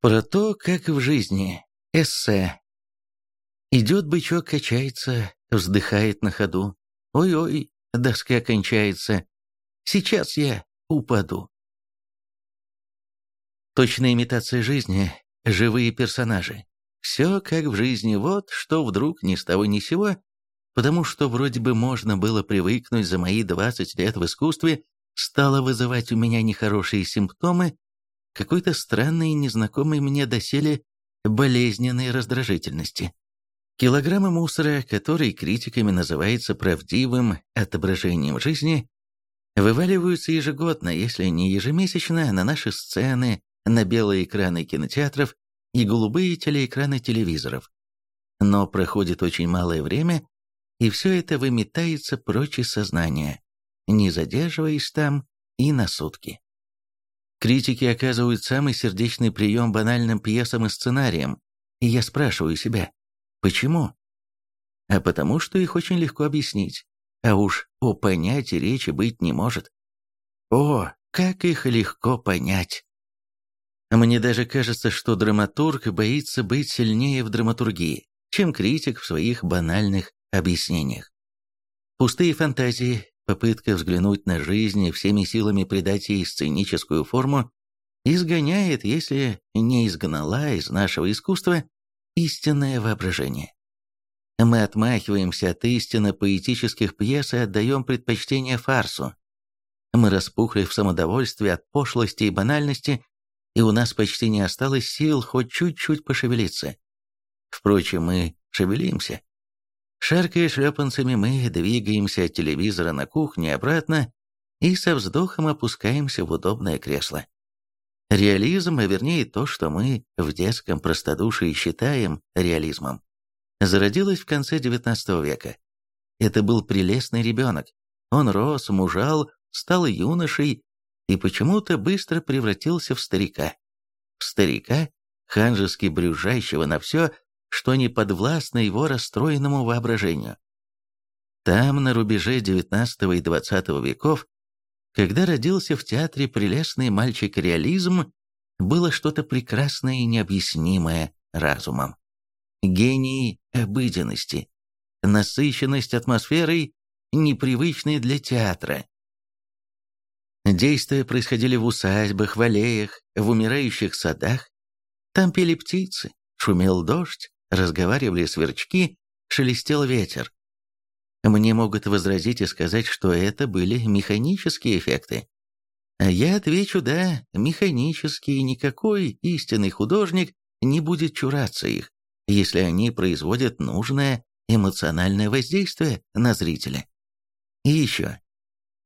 Про то, как в жизни. Эссе. Идет бычок, качается, вздыхает на ходу. Ой-ой, доска кончается. Сейчас я упаду. Точная имитация жизни, живые персонажи. Все как в жизни, вот что вдруг ни с того ни сего, потому что вроде бы можно было привыкнуть за мои 20 лет в искусстве, стало вызывать у меня нехорошие симптомы, какой-то странной незнакомой мне доселе болезненной раздражительности. Килограммы мусора, который критиками называется правдивым отображением жизни, вываливаются ежегодно, если не ежемесячно, на наши сцены, на белые экраны кинотеатров и голубые телеэкраны телевизоров. Но проходит очень малое время, и все это выметается прочь из сознания, не задерживаясь там и на сутки. Критики оказывают самый сердечный прием банальным пьесам и сценариям, и я спрашиваю себя, почему? А потому что их очень легко объяснить, а уж о понятии речи быть не может. О, как их легко понять! Мне даже кажется, что драматург боится быть сильнее в драматургии, чем критик в своих банальных объяснениях. Пустые фантазии, попытка взглянуть на жизнь и всеми силами придать ей сценическую форму, изгоняет, если не изгнала из нашего искусства, истинное воображение. Мы отмахиваемся от истинно поэтических пьес и отдаем предпочтение фарсу. Мы распухли в самодовольстве от пошлости и банальности, и у нас почти не осталось сил хоть чуть-чуть пошевелиться. Впрочем, мы шевелимся. Шаркая шлепанцами, мы двигаемся от телевизора на кухне обратно и со вздохом опускаемся в удобное кресло. Реализм, а вернее то, что мы в детском простодушии считаем реализмом, зародилось в конце XIX века. Это был прелестный ребенок. Он рос, мужал, стал юношей и почему-то быстро превратился в старика. В старика, ханжески брюжащего на все, что не подвластно его расстроенному воображению. Там, на рубеже XIX и XX веков, когда родился в театре прелестный мальчик-реализм, было что-то прекрасное и необъяснимое разумом. Гений обыденности, насыщенность атмосферой, непривычной для театра, Действия происходили в усадьбах, в аллеях, в умирающих садах. Там пели птицы, шумел дождь, разговаривали сверчки, шелестел ветер. Мне могут возразить и сказать, что это были механические эффекты. А я отвечу, да, механические, никакой истинный художник не будет чураться их, если они производят нужное эмоциональное воздействие на зрителя. И еще,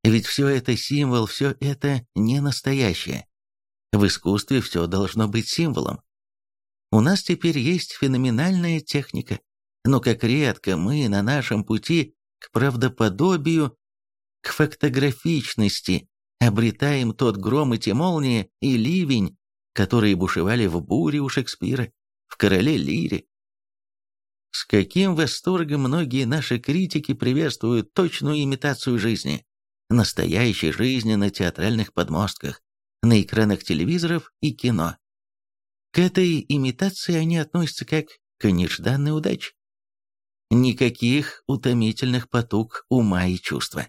ведь все это символ, все это не настоящее. В искусстве все должно быть символом. У нас теперь есть феноменальная техника, но как редко мы на нашем пути к правдоподобию, к фактографичности обретаем тот гром и те молнии и ливень, которые бушевали в буре у Шекспира, в «Короле Лире». С каким восторгом многие наши критики приветствуют точную имитацию жизни настоящей жизни на театральных подмостках, на экранах телевизоров и кино. К этой имитации они относятся как к нежданной удаче. Никаких утомительных потуг ума и чувства.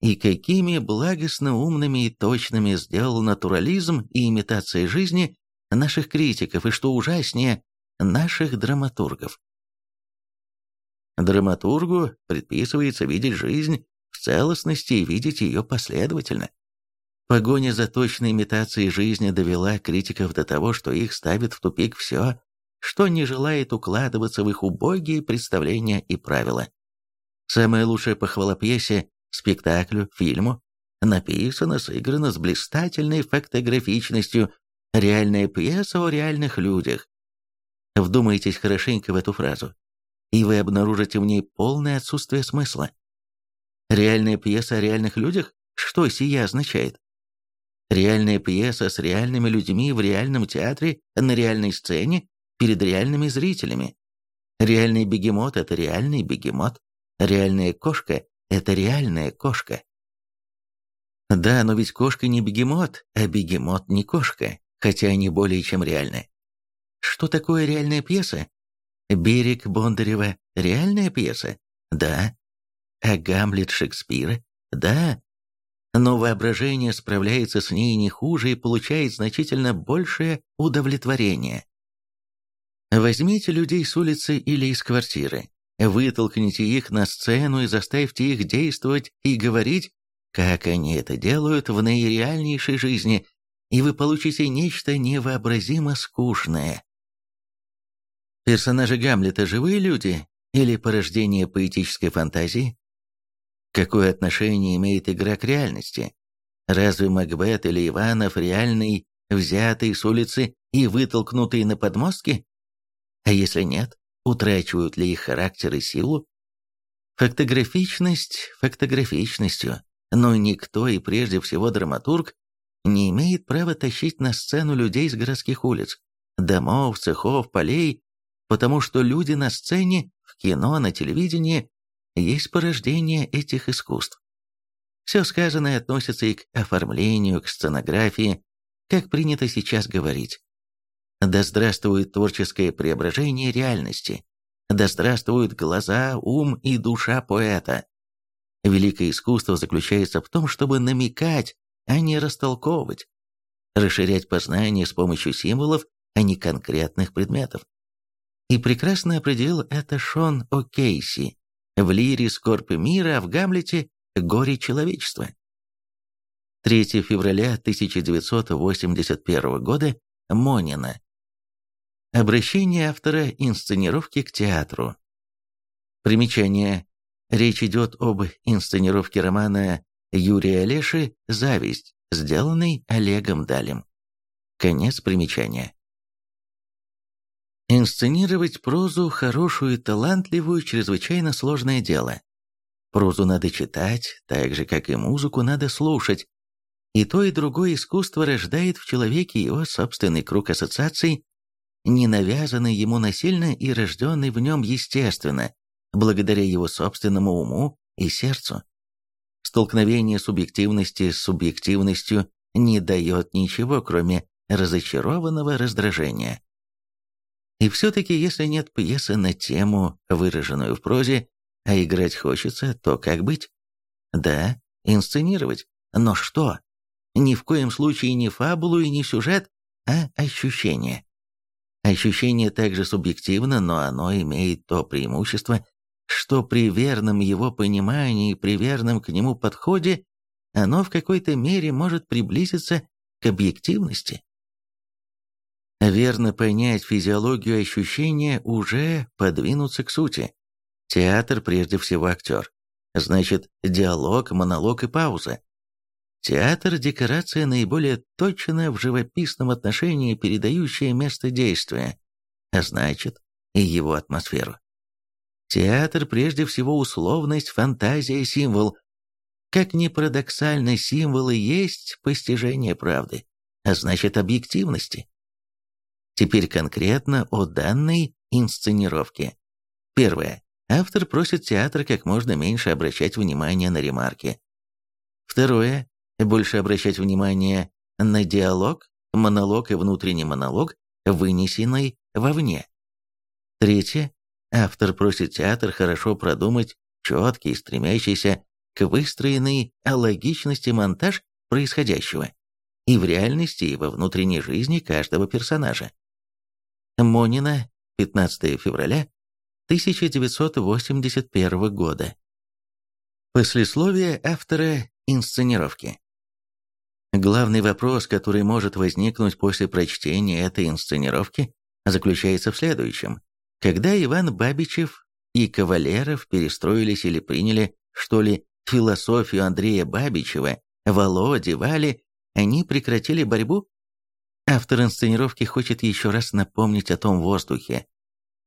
И какими благостно умными и точными сделал натурализм и имитация жизни наших критиков, и что ужаснее, наших драматургов. Драматургу предписывается видеть жизнь в целостности и видеть ее последовательно. Погоня за точной имитацией жизни довела критиков до того, что их ставит в тупик все, что не желает укладываться в их убогие представления и правила. Самая лучшая похвала пьесе, спектаклю, фильму написано, сыграно с блистательной фактографичностью, реальная пьеса о реальных людях. Вдумайтесь хорошенько в эту фразу, и вы обнаружите в ней полное отсутствие смысла. Реальная пьеса о реальных людях? Что сия означает? Реальная пьеса с реальными людьми в реальном театре, на реальной сцене, перед реальными зрителями. Реальный бегемот – это реальный бегемот. Реальная кошка – это реальная кошка. Да, но ведь кошка не бегемот, а бегемот не кошка. хотя они более чем реальны. Что такое реальная пьеса? «Берег Бондарева» — реальная пьеса? Да. А «Гамлет» Шекспира? Да. Но воображение справляется с ней не хуже и получает значительно большее удовлетворение. Возьмите людей с улицы или из квартиры, вытолкните их на сцену и заставьте их действовать и говорить, как они это делают в наиреальнейшей жизни, и вы получите нечто невообразимо скучное. Персонажи Гамлета живые люди или порождение поэтической фантазии? Какое отношение имеет игра к реальности? Разве Макбет или Иванов реальный, взятый с улицы и вытолкнутый на подмостки? А если нет, утрачивают ли их характер и силу? Фактографичность фактографичностью, но никто и прежде всего драматург не имеет права тащить на сцену людей с городских улиц, домов, цехов, полей потому что люди на сцене, в кино, на телевидении есть порождение этих искусств. Все сказанное относится и к оформлению, к сценографии, как принято сейчас говорить. Да здравствует творческое преображение реальности, да здравствуют глаза, ум и душа поэта. Великое искусство заключается в том, чтобы намекать, а не растолковывать, расширять познание с помощью символов, а не конкретных предметов. И прекрасно определил это Шон О'Кейси в лире «Скорбь мира», а в «Гамлете» «Горе человечества». 3 февраля 1981 года Монина. Обращение автора инсценировки к театру. Примечание. Речь идет об инсценировке романа Юрия Олеши «Зависть», сделанной Олегом Далем. Конец примечания. Инсценировать прозу, хорошую и талантливую, чрезвычайно сложное дело. Прозу надо читать, так же, как и музыку надо слушать. И то, и другое искусство рождает в человеке его собственный круг ассоциаций, не навязанный ему насильно и рожденный в нем естественно, благодаря его собственному уму и сердцу. Столкновение субъективности с субъективностью не дает ничего, кроме разочарованного раздражения. И все-таки, если нет пьесы на тему, выраженную в прозе, а играть хочется, то как быть? Да, инсценировать. Но что? Ни в коем случае не фабулу и не сюжет, а ощущение. Ощущение также субъективно, но оно имеет то преимущество, что при верном его понимании и при верном к нему подходе оно в какой-то мере может приблизиться к объективности. Верно понять физиологию ощущения уже подвинуться к сути. Театр прежде всего актер. Значит, диалог, монолог и пауза. Театр – декорация наиболее точно в живописном отношении передающая место действия, а значит, и его атмосферу. Театр прежде всего условность, фантазия, символ. Как ни парадоксально, символы есть постижение правды, а значит объективности. Теперь конкретно о данной инсценировке. Первое. Автор просит театр как можно меньше обращать внимание на ремарки. Второе. Больше обращать внимание на диалог, монолог и внутренний монолог, вынесенный вовне. Третье. Автор просит театр хорошо продумать четкий, стремящийся к выстроенной логичности монтаж происходящего и в реальности, и во внутренней жизни каждого персонажа. Монина, 15 февраля 1981 года. Послесловие автора инсценировки. Главный вопрос, который может возникнуть после прочтения этой инсценировки, заключается в следующем. Когда Иван Бабичев и Кавалеров перестроились или приняли, что ли, философию Андрея Бабичева, Володи, Вали, они прекратили борьбу? Автор инсценировки хочет еще раз напомнить о том воздухе,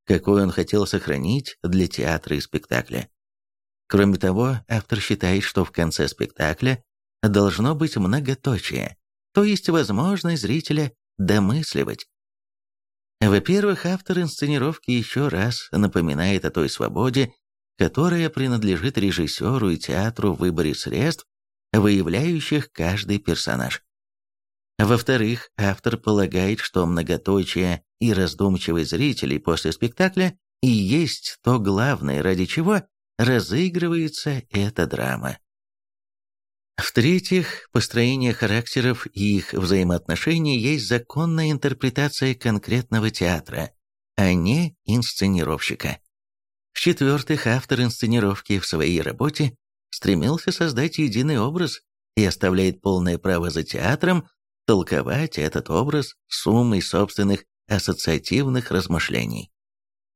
какой он хотел сохранить для театра и спектакля. Кроме того, автор считает, что в конце спектакля должно быть многоточие, то есть возможность зрителя домысливать. Во-первых, автор инсценировки еще раз напоминает о той свободе, которая принадлежит режиссеру и театру в выборе средств, выявляющих каждый персонаж. Во-вторых, автор полагает, что многоточие и раздумчивый зрителей после спектакля и есть то главное, ради чего разыгрывается эта драма. В-третьих, построение характеров и их взаимоотношений есть законная интерпретация конкретного театра, а не инсценировщика. В-четвертых, автор инсценировки в своей работе стремился создать единый образ и оставляет полное право за театром толковать этот образ суммой собственных ассоциативных размышлений.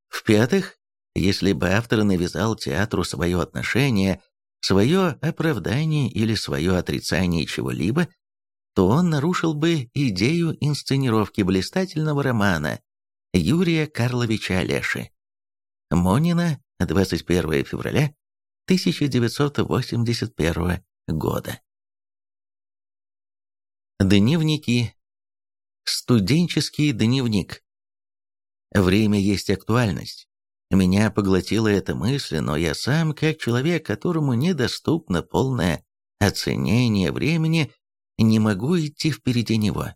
В-пятых, если бы автор навязал театру свое отношение, свое оправдание или свое отрицание чего-либо, то он нарушил бы идею инсценировки блистательного романа Юрия Карловича Олеши. Монина, 21 февраля 1981 года. Дневники. Студенческий дневник. Время есть актуальность. Меня поглотила эта мысль, но я сам, как человек, которому недоступно полное оценение времени, не могу идти впереди него.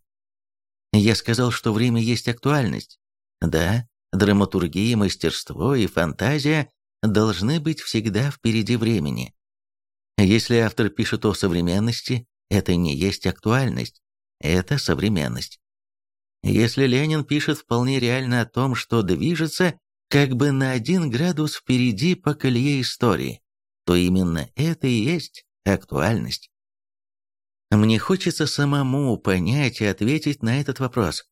Я сказал, что время есть актуальность. Да, драматургия, мастерство и фантазия должны быть всегда впереди времени. Если автор пишет о современности, это не есть актуальность, это современность. Если Ленин пишет вполне реально о том, что движется как бы на один градус впереди по колее истории, то именно это и есть актуальность. Мне хочется самому понять и ответить на этот вопрос.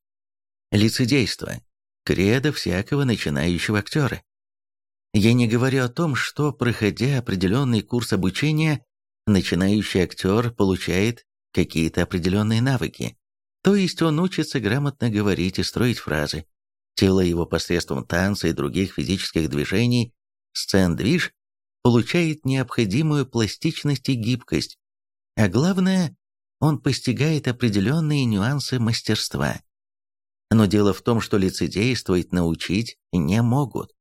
Лицедейство – кредо всякого начинающего актера. Я не говорю о том, что, проходя определенный курс обучения, начинающий актер получает какие-то определенные навыки. То есть он учится грамотно говорить и строить фразы. Тело его посредством танца и других физических движений, сцен-движ, получает необходимую пластичность и гибкость. А главное, он постигает определенные нюансы мастерства. Но дело в том, что лицедействовать научить не могут.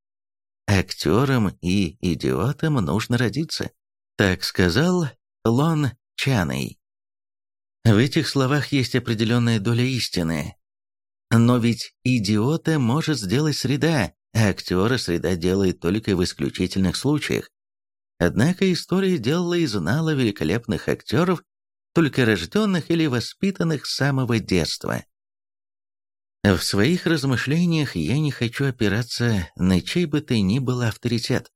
Актерам и идиотам нужно родиться. Так сказал Лон Чаный. В этих словах есть определенная доля истины. Но ведь идиота может сделать среда, а актера среда делает только в исключительных случаях. Однако история делала и знала великолепных актеров, только рожденных или воспитанных с самого детства. В своих размышлениях я не хочу опираться на чей бы то ни был авторитет.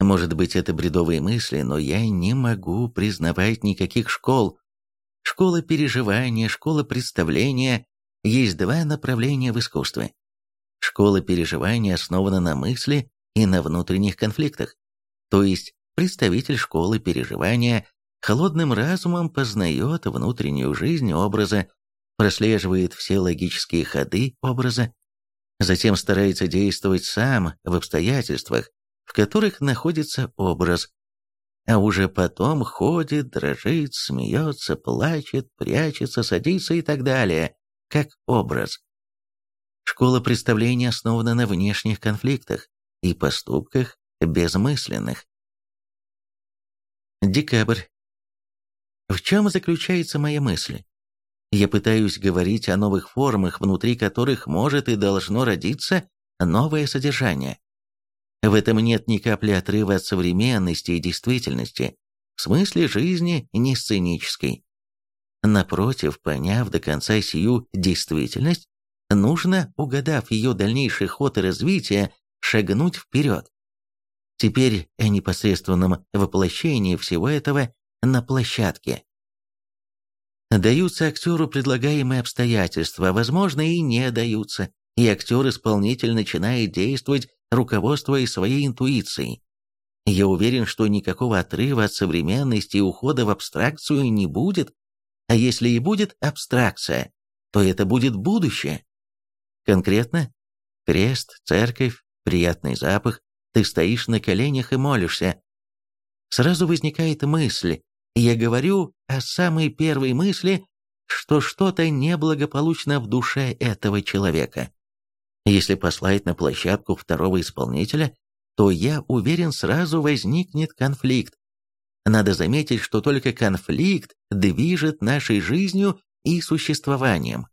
Может быть, это бредовые мысли, но я не могу признавать никаких школ, Школа переживания, школа представления – есть два направления в искусстве. Школа переживания основана на мысли и на внутренних конфликтах. То есть представитель школы переживания холодным разумом познает внутреннюю жизнь образа, прослеживает все логические ходы образа, затем старается действовать сам в обстоятельствах, в которых находится образ, а уже потом ходит, дрожит, смеется, плачет, прячется, садится и так далее, как образ. Школа представления основана на внешних конфликтах и поступках безмысленных. Декабрь. В чем заключается моя мысль? Я пытаюсь говорить о новых формах, внутри которых может и должно родиться новое содержание. В этом нет ни капли отрыва от современности и действительности, в смысле жизни не сценической. Напротив, поняв до конца сию действительность, нужно, угадав ее дальнейший ход и развитие, шагнуть вперед. Теперь о непосредственном воплощении всего этого на площадке. Даются актеру предлагаемые обстоятельства, возможно, и не даются, и актер-исполнитель начинает действовать руководствуясь своей интуицией. Я уверен, что никакого отрыва от современности и ухода в абстракцию не будет, а если и будет абстракция, то это будет будущее. Конкретно, крест, церковь, приятный запах, ты стоишь на коленях и молишься. Сразу возникает мысль, я говорю о самой первой мысли, что что-то неблагополучно в душе этого человека. Если послать на площадку второго исполнителя, то, я уверен, сразу возникнет конфликт. Надо заметить, что только конфликт движет нашей жизнью и существованием.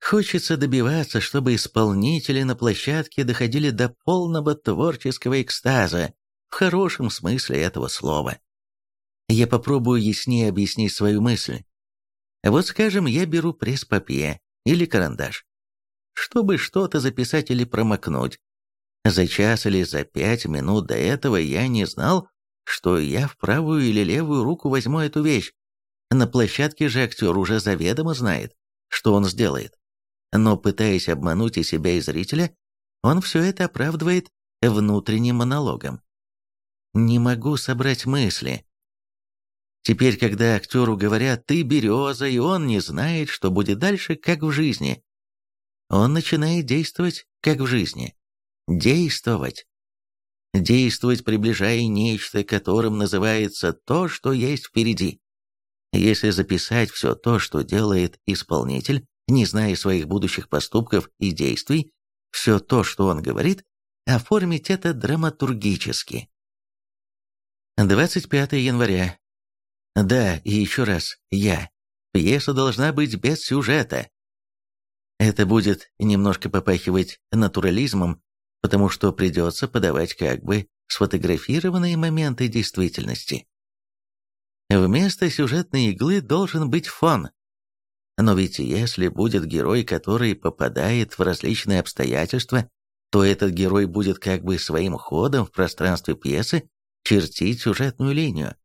Хочется добиваться, чтобы исполнители на площадке доходили до полного творческого экстаза, в хорошем смысле этого слова. Я попробую яснее объяснить свою мысль. Вот скажем, я беру пресс-папье или карандаш, чтобы что-то записать или промокнуть. За час или за пять минут до этого я не знал, что я в правую или левую руку возьму эту вещь. На площадке же актер уже заведомо знает, что он сделает. Но пытаясь обмануть и себя, и зрителя, он все это оправдывает внутренним монологом. Не могу собрать мысли. Теперь, когда актеру говорят «ты береза», и он не знает, что будет дальше, как в жизни, он начинает действовать, как в жизни. Действовать. Действовать, приближая нечто, которым называется то, что есть впереди. Если записать все то, что делает исполнитель, не зная своих будущих поступков и действий, все то, что он говорит, оформить это драматургически. 25 января. Да, и еще раз, я. Пьеса должна быть без сюжета. Это будет немножко попахивать натурализмом, потому что придется подавать как бы сфотографированные моменты действительности. Вместо сюжетной иглы должен быть фон. Но ведь если будет герой, который попадает в различные обстоятельства, то этот герой будет как бы своим ходом в пространстве пьесы чертить сюжетную линию,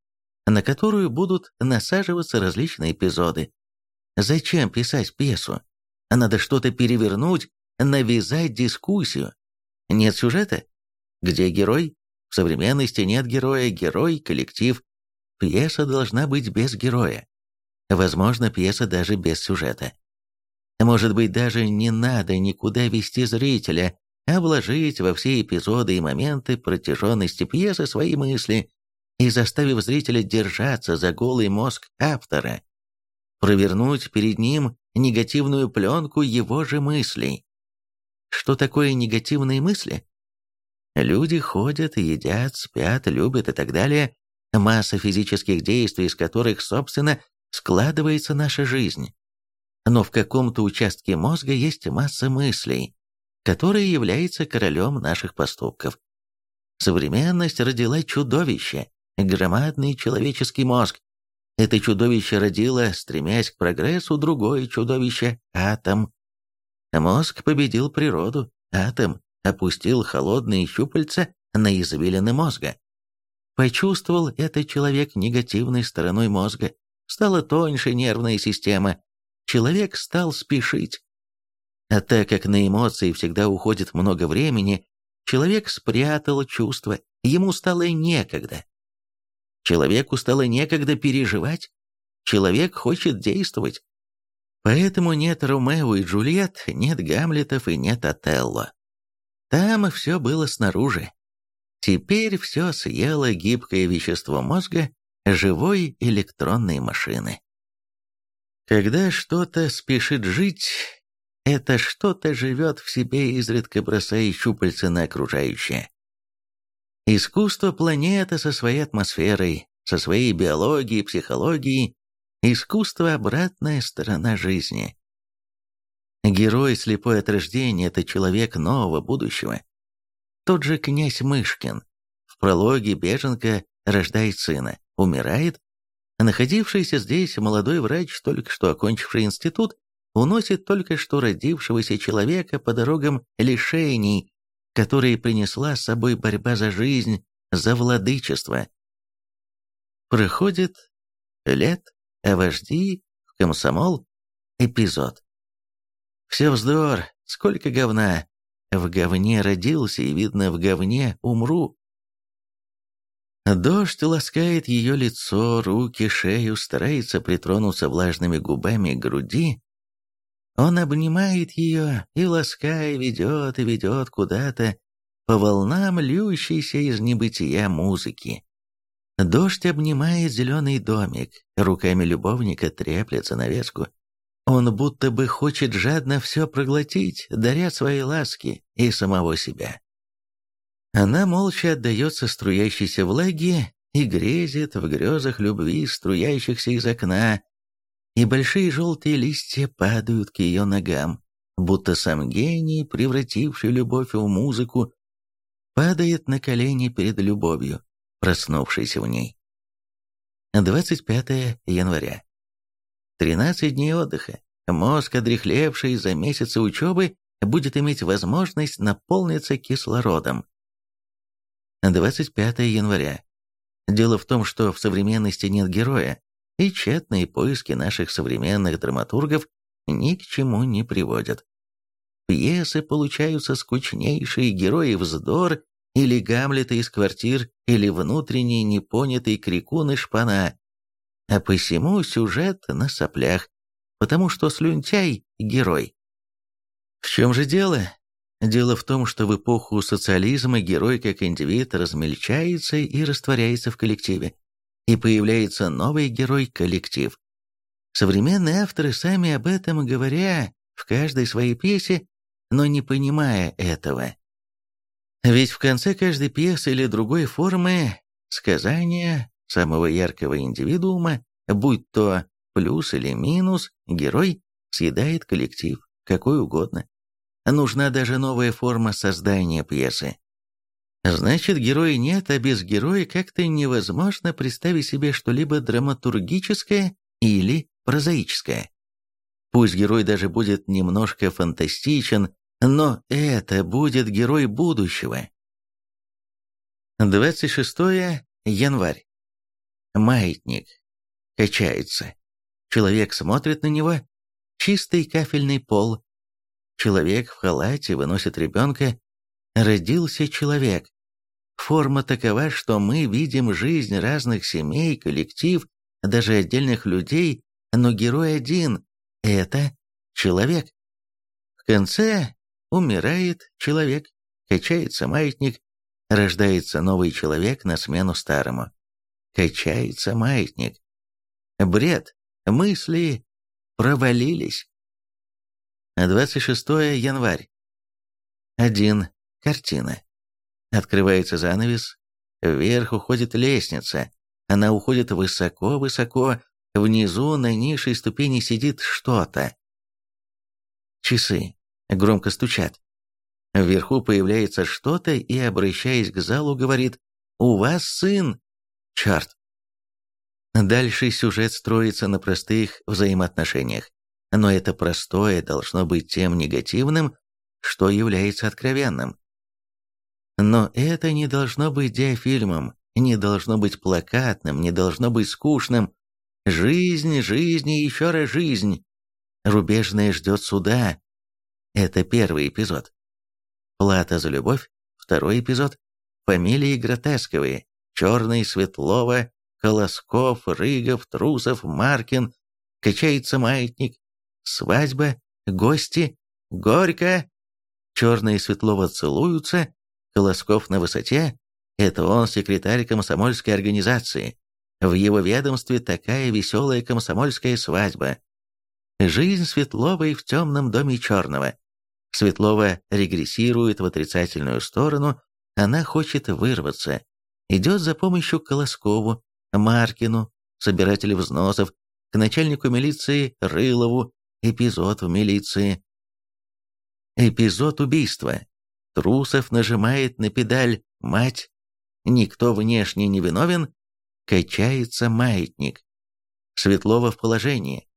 на которую будут насаживаться различные эпизоды. Зачем писать пьесу? Надо что-то перевернуть, навязать дискуссию. Нет сюжета? Где герой? В современности нет героя, герой – коллектив. Пьеса должна быть без героя. Возможно, пьеса даже без сюжета. Может быть, даже не надо никуда вести зрителя, а вложить во все эпизоды и моменты протяженности пьесы свои мысли и заставив зрителя держаться за голый мозг автора, провернуть перед ним негативную пленку его же мыслей. Что такое негативные мысли? Люди ходят, едят, спят, любят и так далее. Масса физических действий, из которых, собственно, складывается наша жизнь. Но в каком-то участке мозга есть масса мыслей, которая является королем наших поступков. Современность родила чудовище, громадный человеческий мозг. Это чудовище родило, стремясь к прогрессу, другое чудовище – атом. Мозг победил природу, атом опустил холодные щупальца на извилины мозга. Почувствовал этот человек негативной стороной мозга, стала тоньше нервная система, человек стал спешить. А так как на эмоции всегда уходит много времени, человек спрятал чувства, ему стало некогда. Человеку стало некогда переживать, человек хочет действовать. Поэтому нет Ромео и Джульет, нет Гамлетов и нет Отелло. Там все было снаружи. Теперь все съело гибкое вещество мозга живой электронной машины. Когда что-то спешит жить, это что-то живет в себе, изредка бросая щупальца на окружающее. Искусство планеты со своей атмосферой, со своей биологией, психологией, искусство – обратная сторона жизни. Герой слепой от рождения – это человек нового будущего. Тот же князь Мышкин. В прологе беженка рождает сына, умирает, находившийся здесь молодой врач, только что окончивший институт, уносит только что родившегося человека по дорогам лишений, которые принесла с собой борьба за жизнь, за владычество. Проходит лет, а вожди в комсомол эпизод. Все вздор, сколько говна. В говне родился, и, видно, в говне умру. Дождь ласкает ее лицо, руки, шею, старается притронуться влажными губами к груди. Он обнимает ее и, лаская, ведет и ведет куда-то по волнам льющейся из небытия музыки. Дождь обнимает зеленый домик, руками любовника треплет занавеску. Он будто бы хочет жадно все проглотить, даря свои ласки и самого себя. Она молча отдается струящейся влаге и грезит в грезах любви, струящихся из окна. И большие желтые листья падают к ее ногам, будто сам гений, превративший любовь в музыку, падает на колени перед любовью, проснувшейся в ней. 25 января. 13 дней отдыха. Мозг, одрехлевший за месяцы учебы, будет иметь возможность наполниться кислородом. 25 января. Дело в том, что в современности нет героя, и тщетные поиски наших современных драматургов ни к чему не приводят. Пьесы получаются скучнейшие, герои вздор, или Гамлета из квартир, или внутренний непонятый крикун и шпана. А посему сюжет на соплях, потому что слюнтяй – герой. В чем же дело? Дело в том, что в эпоху социализма герой как индивид размельчается и растворяется в коллективе, и появляется новый герой-коллектив. Современные авторы сами об этом говоря в каждой своей пьесе но не понимая этого. Ведь в конце каждой пьесы или другой формы сказания самого яркого индивидуума, будь то плюс или минус, герой съедает коллектив, какой угодно. Нужна даже новая форма создания пьесы. Значит, героя нет, а без героя как-то невозможно представить себе что-либо драматургическое или прозаическое. Пусть герой даже будет немножко фантастичен, но это будет герой будущего. 26 январь. Маятник. Качается. Человек смотрит на него. Чистый кафельный пол. Человек в халате выносит ребенка. Родился человек. Форма такова, что мы видим жизнь разных семей, коллектив, даже отдельных людей, но герой один – это человек. В конце Умирает человек, качается маятник, рождается новый человек на смену старому. Качается маятник. Бред, мысли провалились. 26 январь. Один. Картина. Открывается занавес. Вверх уходит лестница. Она уходит высоко-высоко. Внизу на низшей ступени сидит что-то. Часы громко стучат. Вверху появляется что-то и, обращаясь к залу, говорит «У вас сын!» Черт! Дальше сюжет строится на простых взаимоотношениях. Но это простое должно быть тем негативным, что является откровенным. Но это не должно быть диафильмом, не должно быть плакатным, не должно быть скучным. Жизнь, жизнь и еще раз жизнь. Рубежная ждет суда, это первый эпизод. Плата за любовь. Второй эпизод. Фамилии гротесковые. Черный, Светлова, Колосков, Рыгов, Трусов, Маркин. Качается маятник. Свадьба. Гости. Горько. Черный и Светлова целуются. Колосков на высоте. Это он секретарь комсомольской организации. В его ведомстве такая веселая комсомольская свадьба. Жизнь Светловой в темном доме Черного. Светлова регрессирует в отрицательную сторону, она хочет вырваться. Идет за помощью к Колоскову, Маркину, собирателю взносов, к начальнику милиции Рылову, эпизод в милиции. Эпизод убийства. Трусов нажимает на педаль «Мать». Никто внешне не виновен. Качается маятник. Светлова в положении.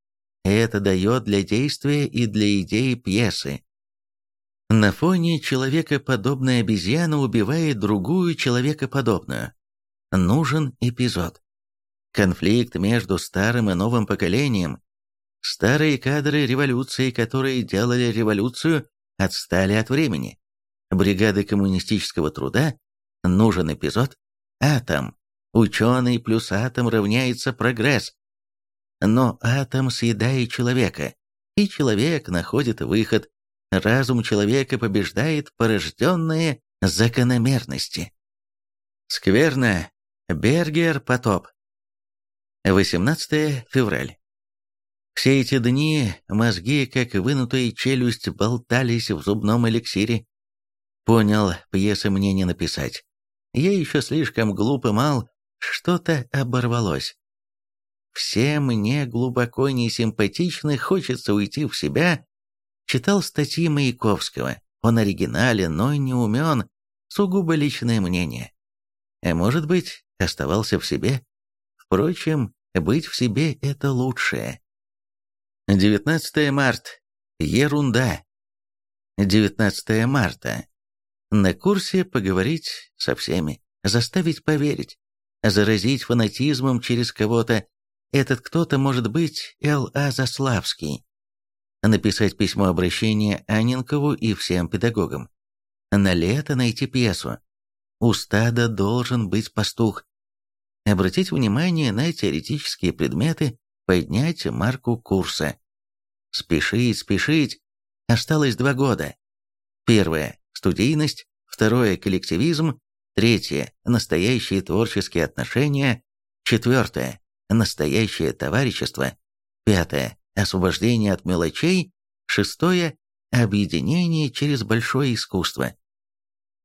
Это дает для действия и для идеи пьесы. На фоне человекоподобная обезьяна убивает другую человекоподобную. Нужен эпизод. Конфликт между старым и новым поколением. Старые кадры революции, которые делали революцию, отстали от времени. Бригады коммунистического труда. Нужен эпизод. Атом. Ученый плюс атом равняется прогресс. Но атом съедает человека, и человек находит выход. Разум человека побеждает порожденные закономерности. Скверно. Бергер потоп. 18 февраль. Все эти дни мозги, как вынутая челюсть, болтались в зубном эликсире. Понял, пьесы мне не написать. Я еще слишком глуп и мал, что-то оборвалось. всем мне глубоко не симпатичны, хочется уйти в себя, читал статьи Маяковского. Он оригинален, но не умен, сугубо личное мнение. А может быть, оставался в себе? Впрочем, быть в себе – это лучшее. 19 марта. Ерунда. 19 марта. На курсе поговорить со всеми, заставить поверить, заразить фанатизмом через кого-то. Этот кто-то может быть Л.А. Заславский. Написать письмо обращения Анинкову и всем педагогам. На лето найти пьесу. У стада должен быть пастух. Обратить внимание на теоретические предметы, поднять марку курса. Спешить, спешить. Осталось два года. Первое – студийность. Второе – коллективизм. Третье – настоящие творческие отношения. Четвертое – настоящее товарищество. Пятое – освобождение от мелочей. Шестое – объединение через большое искусство.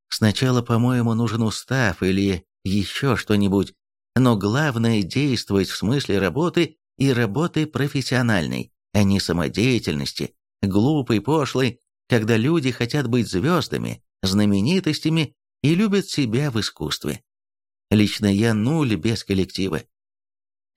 Сначала, по-моему, нужен устав или еще что-нибудь, но главное – действовать в смысле работы и работы профессиональной а не самодеятельности, глупой, пошлой, когда люди хотят быть звездами, знаменитостями и любят себя в искусстве. Лично я нуль без коллектива.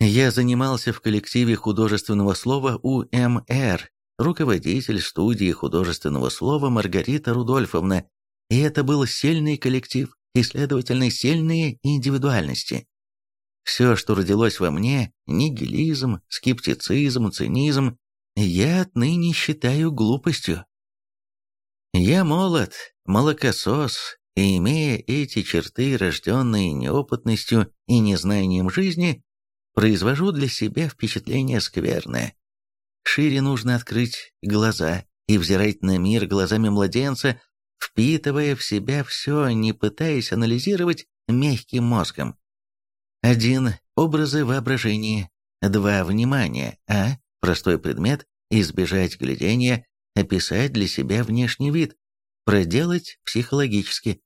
Я занимался в коллективе художественного слова УМР, руководитель студии художественного слова Маргарита Рудольфовна, и это был сильный коллектив и, следовательно, сильные индивидуальности. Все, что родилось во мне, нигилизм, скептицизм, цинизм, я отныне считаю глупостью. Я молод, молокосос, и имея эти черты, рожденные неопытностью и незнанием жизни, произвожу для себя впечатление скверное. Шире нужно открыть глаза и взирать на мир глазами младенца, впитывая в себя все, не пытаясь анализировать мягким мозгом. Один – образы воображения, два – внимание, а Простой предмет, избежать глядения, описать для себя внешний вид, проделать психологически.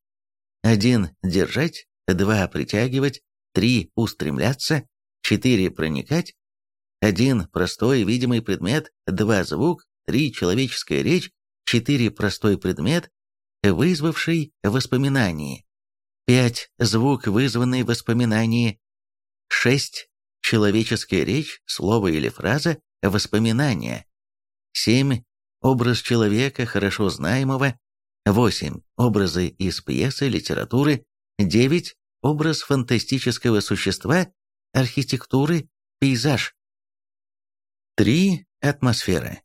Один – держать, два – притягивать, три – устремляться, четыре – проникать, один – простой видимый предмет, два – звук, три – человеческая речь, четыре – простой предмет, вызвавший воспоминание, пять – звук, вызванный воспоминание, шесть – человеческая речь, слово или фраза, Воспоминания. 7. Образ человека, хорошо знаемого. 8. Образы из пьесы, литературы. 9. Образ фантастического существа, архитектуры, пейзаж. 3. Атмосфера.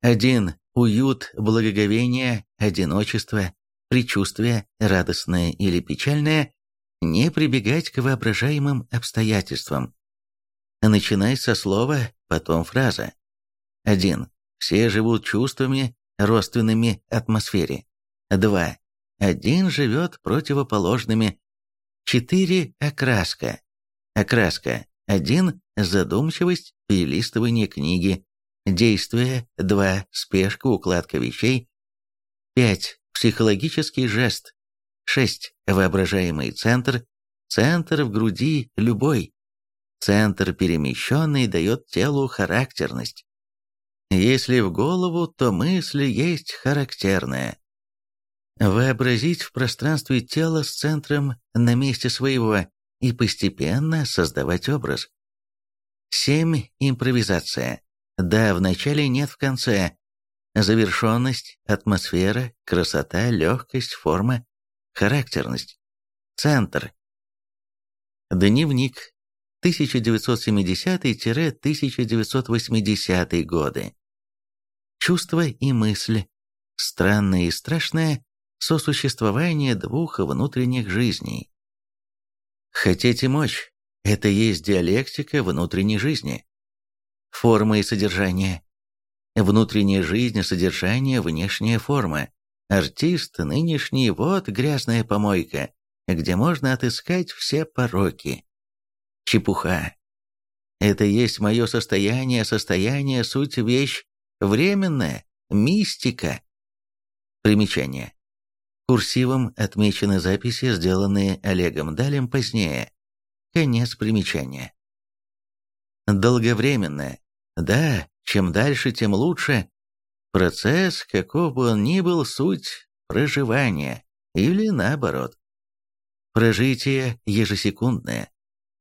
1. Уют, благоговение, одиночество, предчувствие, радостное или печальное, не прибегать к воображаемым обстоятельствам. Начинай со слова Потом фраза. 1. Все живут чувствами, родственными атмосфере. 2. Один живет противоположными. 4. Окраска. Окраска. 1. Задумчивость, перелистывание книги. Действие. 2. Спешка, укладка вещей. 5. Психологический жест. 6. Воображаемый центр. Центр в груди любой. Центр перемещенный дает телу характерность. Если в голову, то мысль есть характерная. Вообразить в пространстве тело с центром на месте своего и постепенно создавать образ. 7. Импровизация. Да, в начале нет в конце. Завершенность, атмосфера, красота, легкость, форма, характерность. Центр. Дневник. 1970-1980 годы. Чувство и мысль. Странное и страшное сосуществование двух внутренних жизней. Хотеть и мочь – это есть диалектика внутренней жизни. Форма и содержание. Внутренняя жизнь, содержание, внешняя форма. Артист нынешний – вот грязная помойка, где можно отыскать все пороки. Чепуха. Это есть мое состояние, состояние, суть, вещь, временная, мистика. Примечание. Курсивом отмечены записи, сделанные Олегом Далем позднее. Конец примечания. долговременное. Да, чем дальше, тем лучше. Процесс, каков бы он ни был, суть проживания, или наоборот. Прожитие ежесекундное.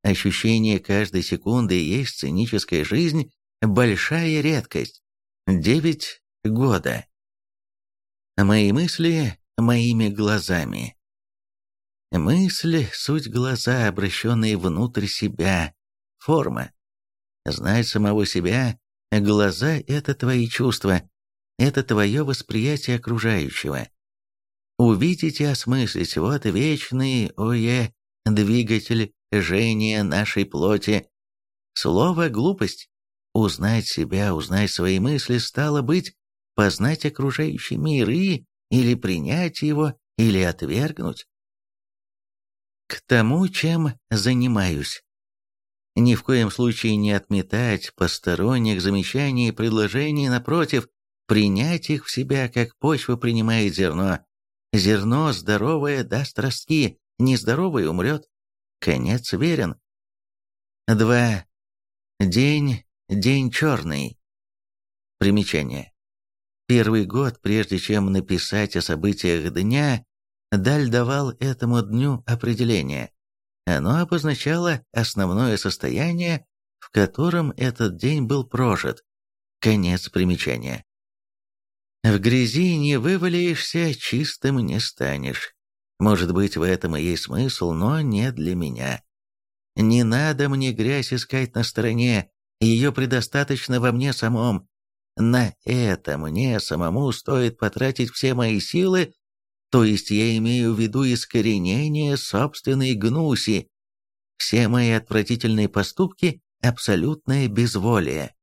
Ощущение каждой секунды есть сценическая жизнь, большая редкость. Девять года. Мои мысли моими глазами. Мысль — суть глаза, обращенные внутрь себя, форма. Знать самого себя, глаза — это твои чувства, это твое восприятие окружающего. Увидеть и осмыслить — вот вечный, ое, двигатель жжения нашей плоти. Слово «глупость». Узнать себя, узнать свои мысли, стало быть, познать окружающий мир и или принять его, или отвергнуть. К тому, чем занимаюсь. Ни в коем случае не отметать посторонних замечаний и предложений, напротив, принять их в себя, как почва принимает зерно. Зерно здоровое даст ростки, нездоровое умрет. Конец верен. 2. День, день черный. Примечание. Первый год, прежде чем написать о событиях дня, Даль давал этому дню определение. Оно обозначало основное состояние, в котором этот день был прожит. Конец примечания. В грязи не вывалишься, чистым не станешь. Может быть, в этом и есть смысл, но не для меня. Не надо мне грязь искать на стороне, ее предостаточно во мне самом. На это мне самому стоит потратить все мои силы, то есть я имею в виду искоренение собственной гнуси. Все мои отвратительные поступки – абсолютное безволие.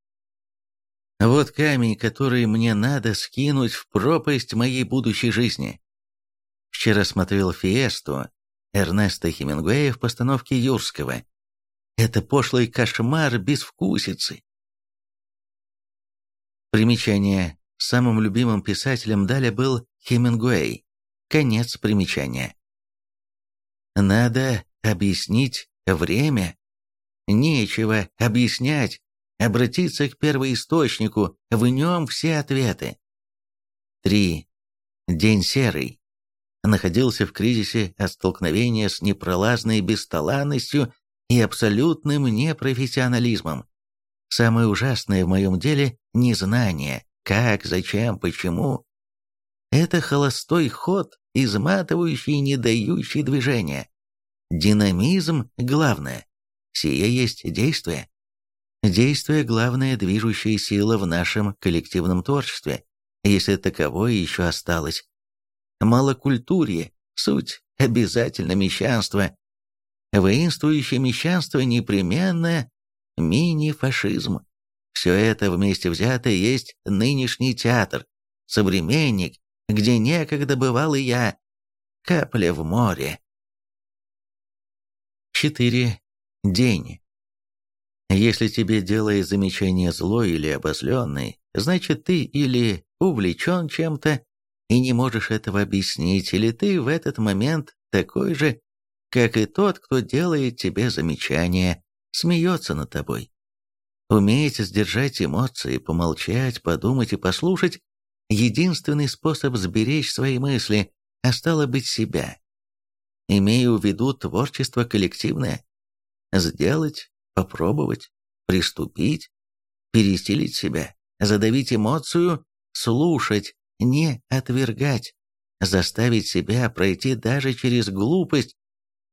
Вот камень, который мне надо скинуть в пропасть моей будущей жизни. Вчера смотрел «Фиесту» Эрнеста Хемингуэя в постановке Юрского. Это пошлый кошмар безвкусицы. Примечание. Самым любимым писателем Даля был Хемингуэй. Конец примечания. Надо объяснить время. Нечего объяснять обратиться к первоисточнику, в нем все ответы. 3. День серый. Находился в кризисе от столкновения с непролазной бесталанностью и абсолютным непрофессионализмом. Самое ужасное в моем деле – незнание, как, зачем, почему. Это холостой ход, изматывающий не дающий движения. Динамизм – главное. Сие есть действие. Действие – главная движущая сила в нашем коллективном творчестве, если таковое еще осталось. Малокультурье – суть обязательно мещанство. Воинствующее мещанство непременно мини-фашизм. Все это вместе взятое есть нынешний театр, современник, где некогда бывал и я. Капля в море. 4. День. Если тебе делает замечание злой или обозленный, значит ты или увлечен чем-то и не можешь этого объяснить, или ты в этот момент такой же, как и тот, кто делает тебе замечание, смеется над тобой. Уметь сдержать эмоции, помолчать, подумать и послушать – единственный способ сберечь свои мысли, а стало быть себя. Имею в виду творчество коллективное. Сделать попробовать, приступить, перестилить себя, задавить эмоцию, слушать, не отвергать, заставить себя пройти даже через глупость,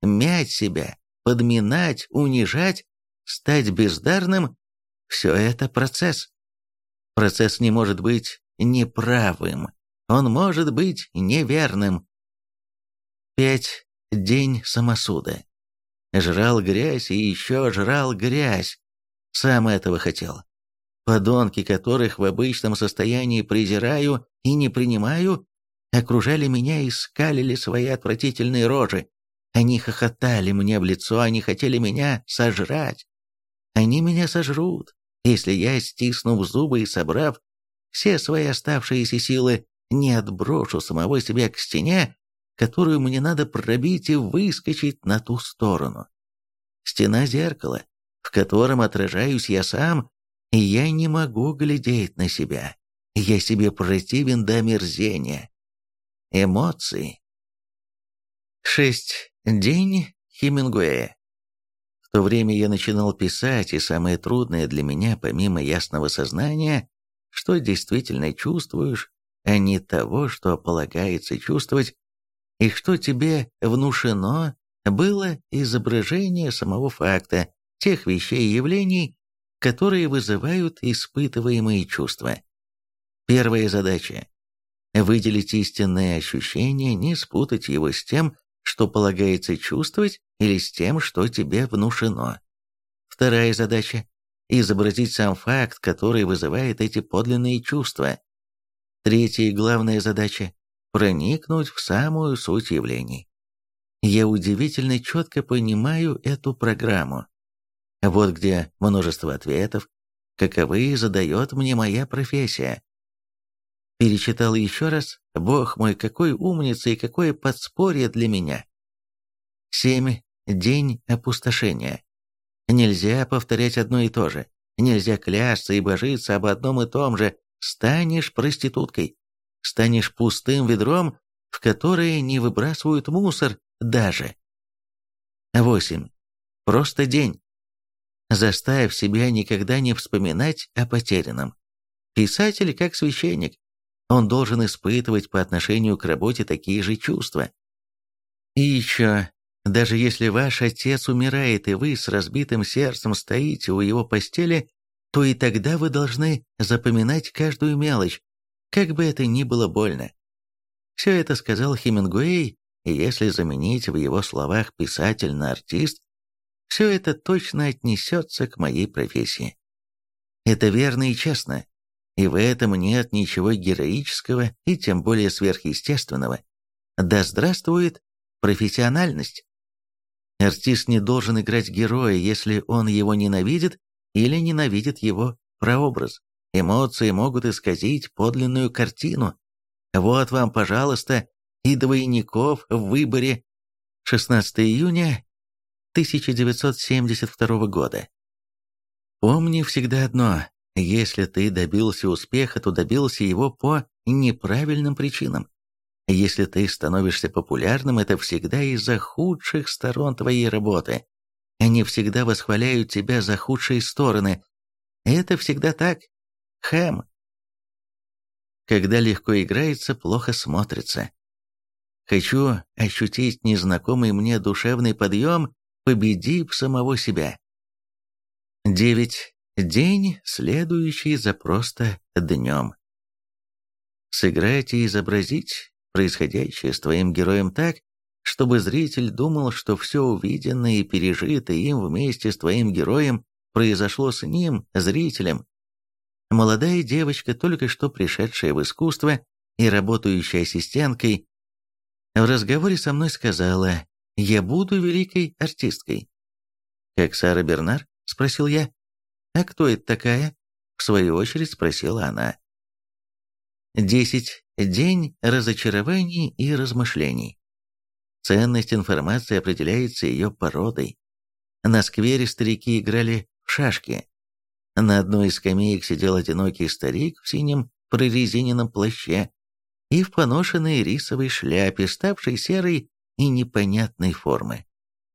мять себя, подминать, унижать, стать бездарным – все это процесс. Процесс не может быть неправым, он может быть неверным. 5. День самосуда. Жрал грязь и еще жрал грязь. Сам этого хотел. Подонки, которых в обычном состоянии презираю и не принимаю, окружали меня и скалили свои отвратительные рожи. Они хохотали мне в лицо, они хотели меня сожрать. Они меня сожрут, если я, стиснув зубы и собрав все свои оставшиеся силы, не отброшу самого себя к стене которую мне надо пробить и выскочить на ту сторону. Стена зеркала. в котором отражаюсь я сам, я не могу глядеть на себя. Я себе противен до мерзения. Эмоции. 6. День Хемингуэя. В то время я начинал писать, и самое трудное для меня, помимо ясного сознания, что действительно чувствуешь, а не того, что полагается чувствовать, и что тебе внушено, было изображение самого факта, тех вещей и явлений, которые вызывают испытываемые чувства. Первая задача – выделить истинное ощущение, не спутать его с тем, что полагается чувствовать, или с тем, что тебе внушено. Вторая задача – изобразить сам факт, который вызывает эти подлинные чувства. Третья и главная задача – проникнуть в самую суть явлений. Я удивительно четко понимаю эту программу. Вот где множество ответов, каковы задает мне моя профессия. Перечитал еще раз, бог мой, какой умница и какое подспорье для меня. 7. День опустошения. Нельзя повторять одно и то же. Нельзя клясться и божиться об одном и том же. Станешь проституткой. Станешь пустым ведром, в которое не выбрасывают мусор даже. 8. Просто день. Заставь себя никогда не вспоминать о потерянном. Писатель как священник. Он должен испытывать по отношению к работе такие же чувства. И еще, даже если ваш отец умирает, и вы с разбитым сердцем стоите у его постели, то и тогда вы должны запоминать каждую мелочь, как бы это ни было больно. Все это сказал Хемингуэй, и если заменить в его словах писатель на артист, все это точно отнесется к моей профессии. Это верно и честно, и в этом нет ничего героического и тем более сверхъестественного. Да здравствует профессиональность! Артист не должен играть героя, если он его ненавидит или ненавидит его прообраз. Эмоции могут исказить подлинную картину. Вот вам, пожалуйста, и двойников в выборе 16 июня 1972 года. Помни всегда одно, если ты добился успеха, то добился его по неправильным причинам. Если ты становишься популярным, это всегда из-за худших сторон твоей работы. Они всегда восхваляют тебя за худшие стороны. Это всегда так. Хэм. Когда легко играется, плохо смотрится. Хочу ощутить незнакомый мне душевный подъем, победив самого себя. 9. День, следующий за просто днем. Сыграть и изобразить происходящее с твоим героем так, чтобы зритель думал, что все увиденное и пережитое им вместе с твоим героем произошло с ним, зрителем. Молодая девочка, только что пришедшая в искусство и работающая ассистенткой, в разговоре со мной сказала «Я буду великой артисткой». «Как Сара Бернар?» – спросил я. «А кто это такая?» – в свою очередь спросила она. Десять. День разочарований и размышлений. Ценность информации определяется ее породой. На сквере старики играли в шашки. На одной из скамеек сидел одинокий старик в синем прорезиненном плаще и в поношенной рисовой шляпе, ставшей серой и непонятной формы.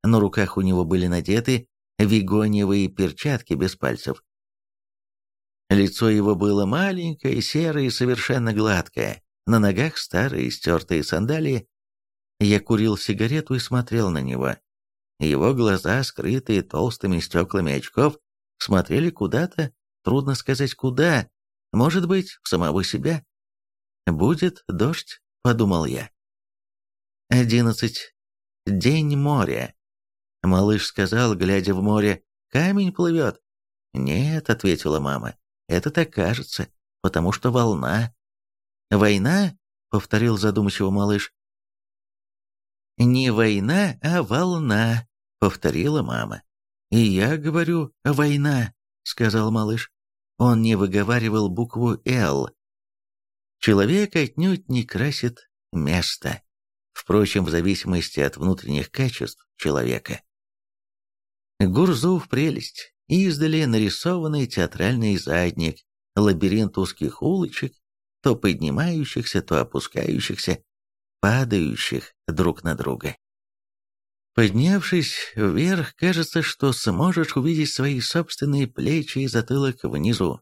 На руках у него были надеты вигониевые перчатки без пальцев. Лицо его было маленькое, серое и совершенно гладкое, на ногах старые стертые сандалии. Я курил сигарету и смотрел на него. Его глаза, скрытые толстыми стеклами очков, смотрели куда-то, трудно сказать куда, может быть, в самого себя. «Будет дождь», — подумал я. Одиннадцать. День моря. Малыш сказал, глядя в море, «Камень плывет». «Нет», — ответила мама, — «это так кажется, потому что волна». «Война?» — повторил задумчиво малыш. «Не война, а волна», — повторила мама. «И я говорю, война», — сказал малыш. Он не выговаривал букву «Л», Человек отнюдь не красит место, впрочем, в зависимости от внутренних качеств человека. Гурзуф прелесть, издали нарисованный театральный задник, лабиринт узких улочек, то поднимающихся, то опускающихся, падающих друг на друга. Поднявшись вверх, кажется, что сможешь увидеть свои собственные плечи и затылок внизу.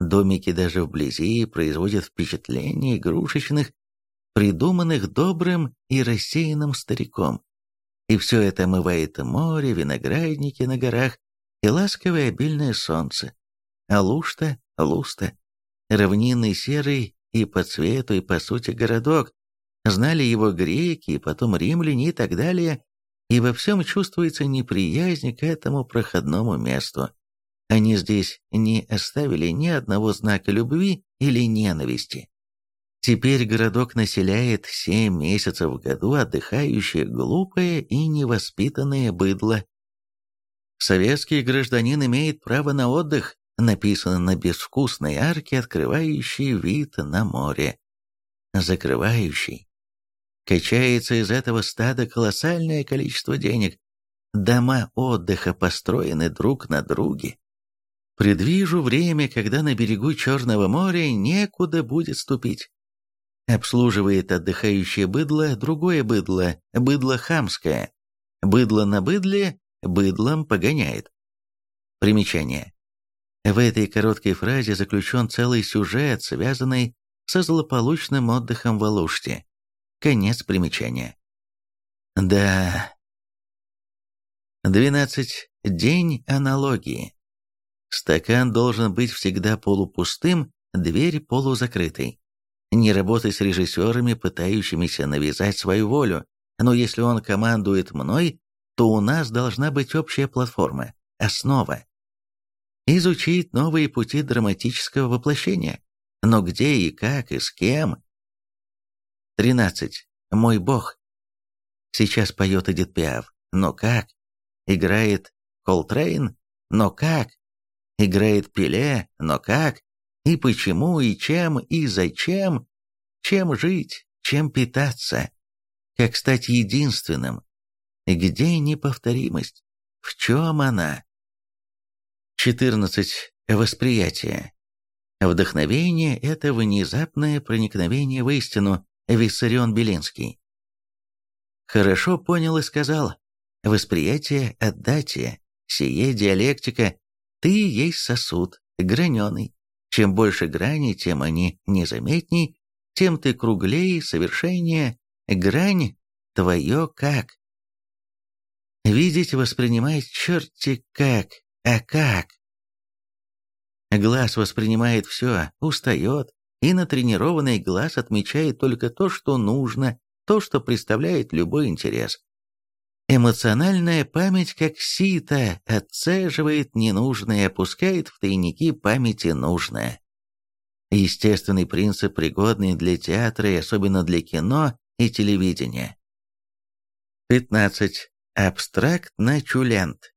Домики даже вблизи производят впечатление игрушечных, придуманных добрым и рассеянным стариком. И все это омывает море, виноградники на горах и ласковое обильное солнце. А лушта, луста, равнинный серый и по цвету, и по сути городок, знали его греки, и потом римляне и так далее, и во всем чувствуется неприязнь к этому проходному месту. Они здесь не оставили ни одного знака любви или ненависти. Теперь городок населяет семь месяцев в году отдыхающее глупое и невоспитанное быдло. Советский гражданин имеет право на отдых, написано на безвкусной арке, открывающей вид на море. Закрывающий. Качается из этого стада колоссальное количество денег. Дома отдыха построены друг на друге. Предвижу время, когда на берегу Черного моря некуда будет ступить. Обслуживает отдыхающее быдло другое быдло, быдло хамское. Быдло на быдле быдлом погоняет. Примечание. В этой короткой фразе заключен целый сюжет, связанный со злополучным отдыхом в Алуште. Конец примечания. Да. 12. День аналогии. Стакан должен быть всегда полупустым, дверь полузакрытой. Не работай с режиссерами, пытающимися навязать свою волю, но если он командует мной, то у нас должна быть общая платформа, основа. Изучить новые пути драматического воплощения. Но где и как и с кем? 13. Мой бог. Сейчас поет Эдит Пиаф. Но как? Играет Колтрейн. Но как? Играет Пеле. Но как? И почему, и чем, и зачем? Чем жить, чем питаться? Как стать единственным? Где неповторимость? В чем она? 14. Восприятие. Вдохновение – это внезапное проникновение в истину, Виссарион Белинский. Хорошо понял и сказал. Восприятие отдатие, сие диалектика, ты есть сосуд, граненый. Чем больше граней, тем они незаметней, тем ты круглее, совершеннее, грань твое как. Видеть воспринимает черти как, а как. Глаз воспринимает все, устает, и натренированный глаз отмечает только то, что нужно, то, что представляет любой интерес. Эмоциональная память, как сито, отцеживает ненужное и опускает в тайники памяти нужное. Естественный принцип, пригодный для театра и особенно для кино и телевидения. 15. Абстрактно-чулент.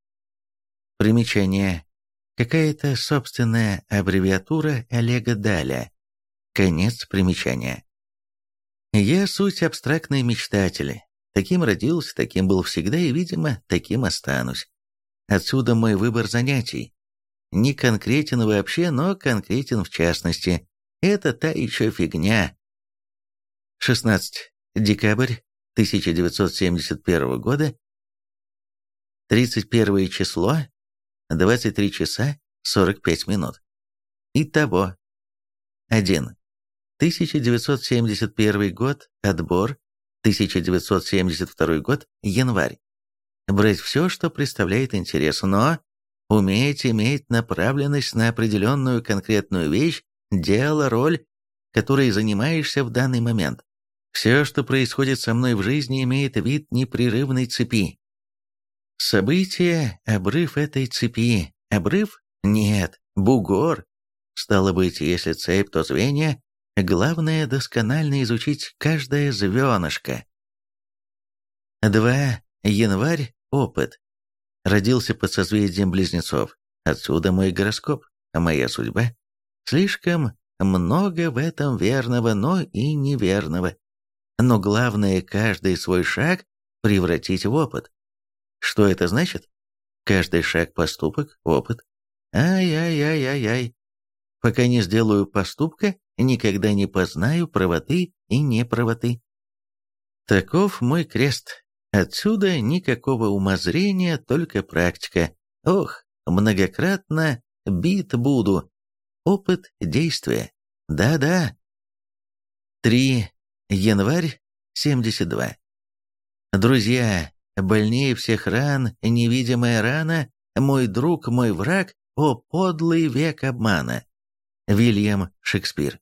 Примечание. Какая-то собственная аббревиатура Олега Даля. Конец примечания. Я суть абстрактный мечтатель. Таким родился, таким был всегда и, видимо, таким останусь. Отсюда мой выбор занятий. Не конкретен вообще, но конкретен в частности. Это та еще фигня. 16. Декабрь 1971 года. 31 число. 23 часа 45 минут. Итого. 1. 1971 год. Отбор. 1972 год. Январь. Брать все, что представляет интерес, но уметь иметь направленность на определенную конкретную вещь, дело, роль, которой занимаешься в данный момент. Все, что происходит со мной в жизни, имеет вид непрерывной цепи. Событие – обрыв этой цепи. Обрыв? Нет, бугор. Стало быть, если цепь, то звенья. Главное – досконально изучить каждое звенышко. 2. Январь. Опыт. Родился под созвездием близнецов. Отсюда мой гороскоп, а моя судьба. Слишком много в этом верного, но и неверного. Но главное, каждый свой шаг превратить в опыт. Что это значит? Каждый шаг поступок, опыт. Ай-яй-яй-яй-яй. Пока не сделаю поступка, никогда не познаю правоты и неправоты. Таков мой крест. Отсюда никакого умозрения, только практика. Ох, многократно бит буду. Опыт действия. Да-да. 3. Январь 72. Друзья, больнее всех ран, невидимая рана, мой друг, мой враг, о подлый век обмана. Вильям Шекспир.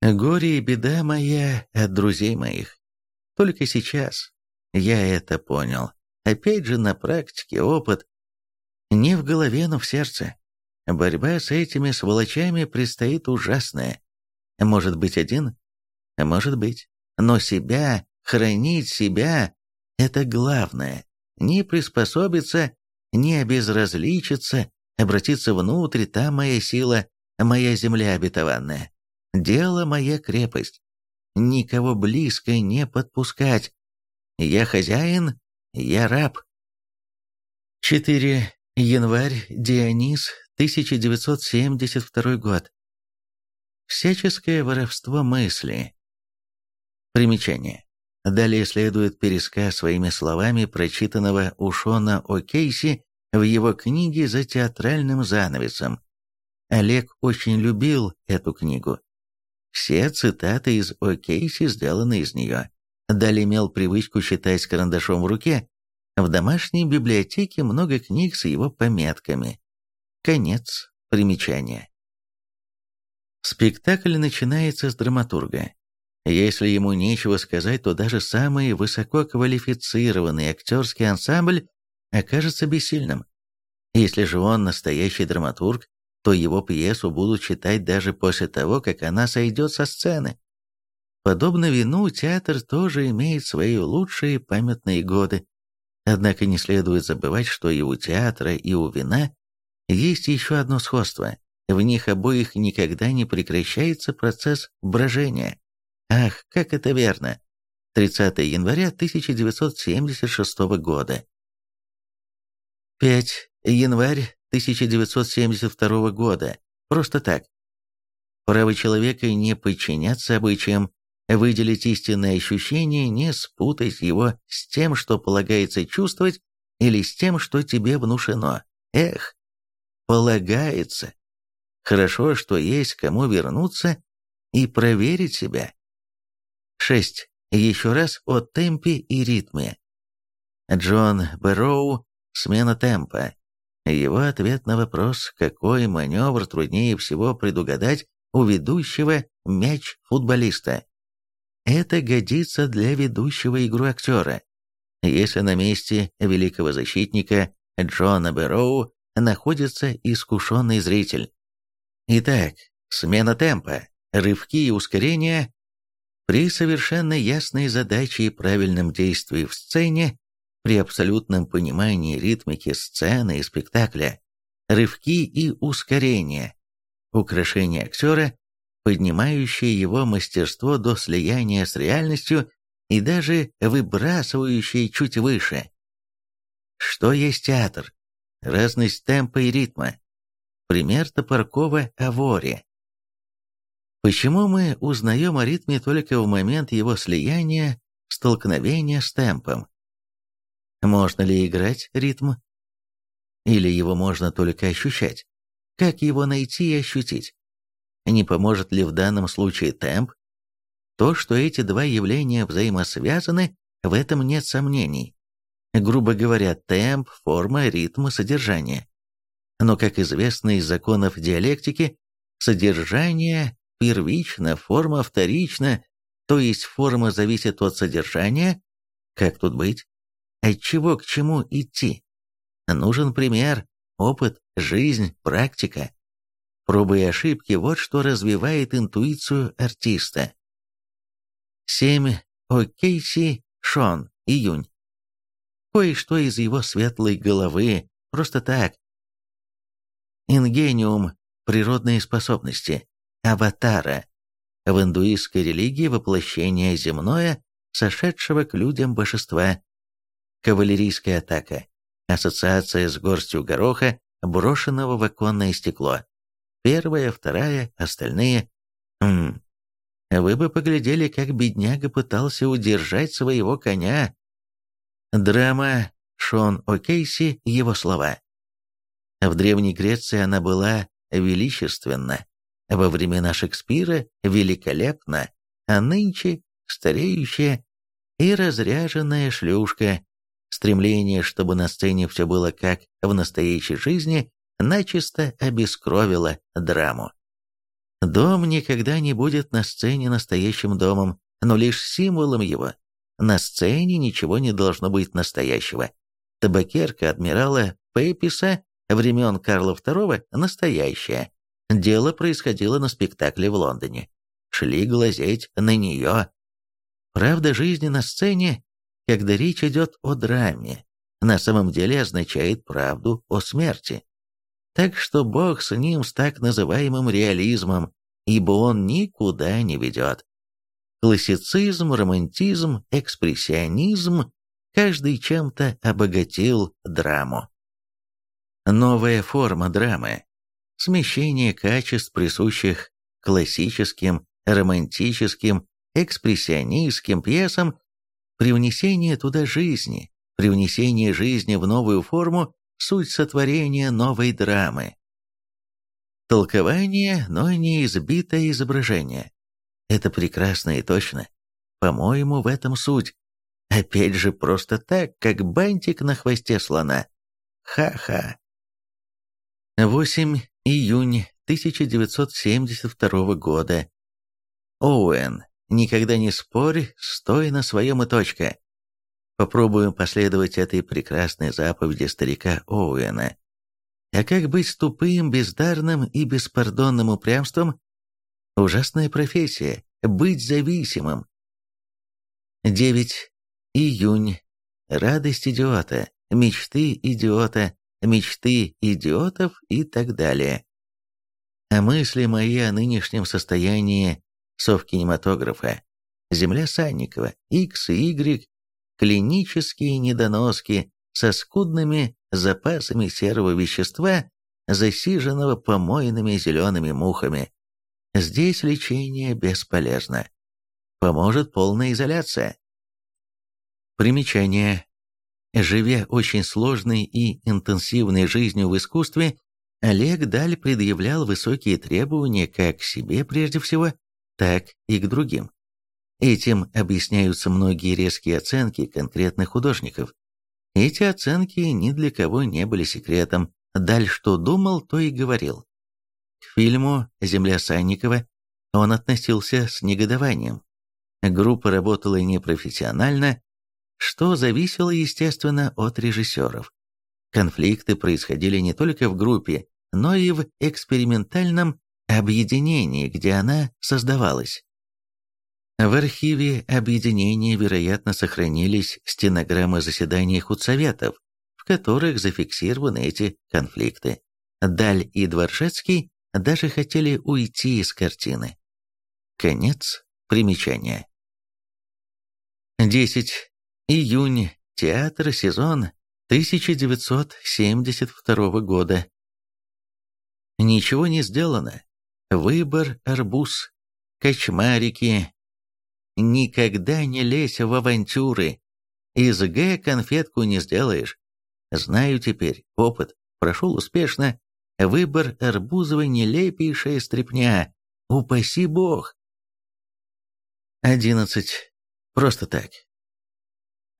Горе и беда моя от друзей моих. Только сейчас я это понял. Опять же на практике опыт. Не в голове, но в сердце. Борьба с этими сволочами предстоит ужасная. Может быть один? Может быть. Но себя, хранить себя – это главное. Не приспособиться, не обезразличиться, обратиться внутрь, там моя сила, моя земля обетованная. Дело моя крепость. Никого близко не подпускать. Я хозяин, я раб. 4. Январь, Дионис, 1972 год. Всяческое воровство мысли. Примечание. Далее следует пересказ своими словами прочитанного у Шона О'Кейси в его книге «За театральным занавесом». Олег очень любил эту книгу. Все цитаты из О'Кейси сделаны из нее. Далее имел привычку читать карандашом в руке. В домашней библиотеке много книг с его пометками. Конец примечания. Спектакль начинается с драматурга. Если ему нечего сказать, то даже самый высококвалифицированный актерский ансамбль окажется бессильным. Если же он настоящий драматург, то его пьесу будут читать даже после того, как она сойдет со сцены. Подобно вину, театр тоже имеет свои лучшие памятные годы. Однако не следует забывать, что и у театра, и у вина есть еще одно сходство. В них обоих никогда не прекращается процесс брожения. Ах, как это верно! 30 января 1976 года. 5. Январь 1972 года. Просто так. Право человека не подчиняться обычаям, выделить истинное ощущение, не спутать его с тем, что полагается чувствовать, или с тем, что тебе внушено. Эх, полагается. Хорошо, что есть кому вернуться и проверить себя. 6. Еще раз о темпе и ритме. Джон Бэрроу «Смена темпа». Его ответ на вопрос, какой маневр труднее всего предугадать у ведущего мяч футболиста. Это годится для ведущего игру актера. Если на месте великого защитника Джона Бэрроу находится искушенный зритель. Итак, смена темпа, рывки и ускорения при совершенно ясной задаче и правильном действии в сцене при абсолютном понимании ритмики сцены и спектакля, рывки и ускорения, украшение актера, поднимающие его мастерство до слияния с реальностью и даже выбрасывающие чуть выше. Что есть театр? Разность темпа и ритма. Пример Топоркова о воре. Почему мы узнаем о ритме только в момент его слияния, столкновения с темпом? Можно ли играть ритм? Или его можно только ощущать? Как его найти и ощутить? Не поможет ли в данном случае темп? То, что эти два явления взаимосвязаны, в этом нет сомнений. Грубо говоря, темп, форма, ритм, содержание. Но, как известно из законов диалектики, содержание первично, форма вторична, то есть форма зависит от содержания. Как тут быть? От чего к чему идти? Нужен пример, опыт, жизнь, практика. Пробы и ошибки – вот что развивает интуицию артиста. 7. О'Кейси Шон, июнь. Кое-что из его светлой головы, просто так. Ингениум – природные способности, аватара. В индуистской религии воплощение земное, сошедшего к людям божества, кавалерийская атака. Ассоциация с горстью гороха, брошенного в оконное стекло. Первая, вторая, остальные. Хм. Вы бы поглядели, как бедняга пытался удержать своего коня. Драма Шон О'Кейси, его слова. В Древней Греции она была величественна, во времена Шекспира великолепна, а нынче стареющая и разряженная шлюшка. Стремление, чтобы на сцене все было как в настоящей жизни, начисто обескровило драму. Дом никогда не будет на сцене настоящим домом, но лишь символом его. На сцене ничего не должно быть настоящего. Табакерка адмирала Пеписа времен Карла II настоящая. Дело происходило на спектакле в Лондоне. Шли глазеть на нее. Правда жизни на сцене, когда речь идет о драме, на самом деле означает правду о смерти. Так что Бог с ним с так называемым реализмом, ибо он никуда не ведет. Классицизм, романтизм, экспрессионизм – каждый чем-то обогатил драму. Новая форма драмы – смещение качеств, присущих классическим, романтическим, экспрессионистским пьесам, привнесение туда жизни, привнесение жизни в новую форму суть сотворения новой драмы. Толкование, но не избитое изображение. Это прекрасно и точно. По-моему, в этом суть. Опять же, просто так, как бантик на хвосте слона. Ха-ха. 8 июня 1972 года. Оуэн, никогда не спорь, стой на своем и точка. Попробуем последовать этой прекрасной заповеди старика Оуэна. А как быть с тупым, бездарным и беспардонным упрямством? Ужасная профессия – быть зависимым. 9. Июнь. Радость идиота, мечты идиота, мечты идиотов и так далее. А мысли мои о нынешнем состоянии совкинематографа. Земля Санникова, X и Y клинические недоноски со скудными запасами серого вещества, засиженного помойными зелеными мухами. Здесь лечение бесполезно. Поможет полная изоляция. Примечание. Живя очень сложной и интенсивной жизнью в искусстве, Олег Даль предъявлял высокие требования как к себе прежде всего, так и к другим. Этим объясняются многие резкие оценки конкретных художников. Эти оценки ни для кого не были секретом. Даль что думал, то и говорил. К фильму «Земля Санникова» он относился с негодованием. Группа работала непрофессионально, что зависело, естественно, от режиссеров. Конфликты происходили не только в группе, но и в экспериментальном объединении, где она создавалась. В архиве объединения, вероятно, сохранились стенограммы заседаний худсоветов, в которых зафиксированы эти конфликты. Даль и Дворжецкий даже хотели уйти из картины. Конец примечания. 10. Июнь. Театр. Сезон. 1972 года. Ничего не сделано. Выбор арбуз. Кочмарики, Никогда не лезь в авантюры. Из Г конфетку не сделаешь. Знаю теперь, опыт прошел успешно. Выбор Арбузовой нелепейшая стряпня. Упаси бог. 11. Просто так.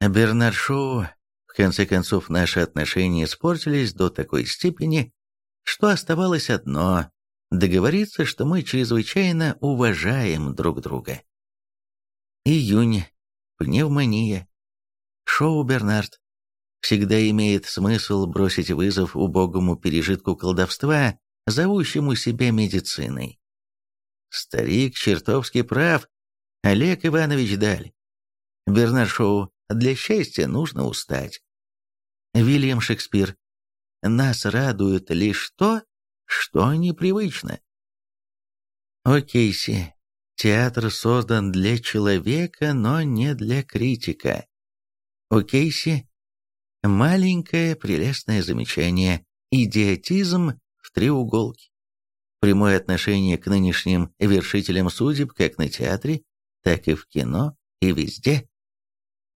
Бернар Шоу, в конце концов, наши отношения испортились до такой степени, что оставалось одно – договориться, что мы чрезвычайно уважаем друг друга. Июнь. Пневмония. Шоу Бернард. Всегда имеет смысл бросить вызов убогому пережитку колдовства, зовущему себя медициной. Старик чертовски прав. Олег Иванович Даль. Бернард Шоу. Для счастья нужно устать. Вильям Шекспир. Нас радует лишь то, что непривычно. О Кейси, Театр создан для человека, но не для критика. У Кейси Маленькое прелестное замечание «идиотизм в треуголке». Прямое отношение к нынешним вершителям судеб как на театре, так и в кино, и везде.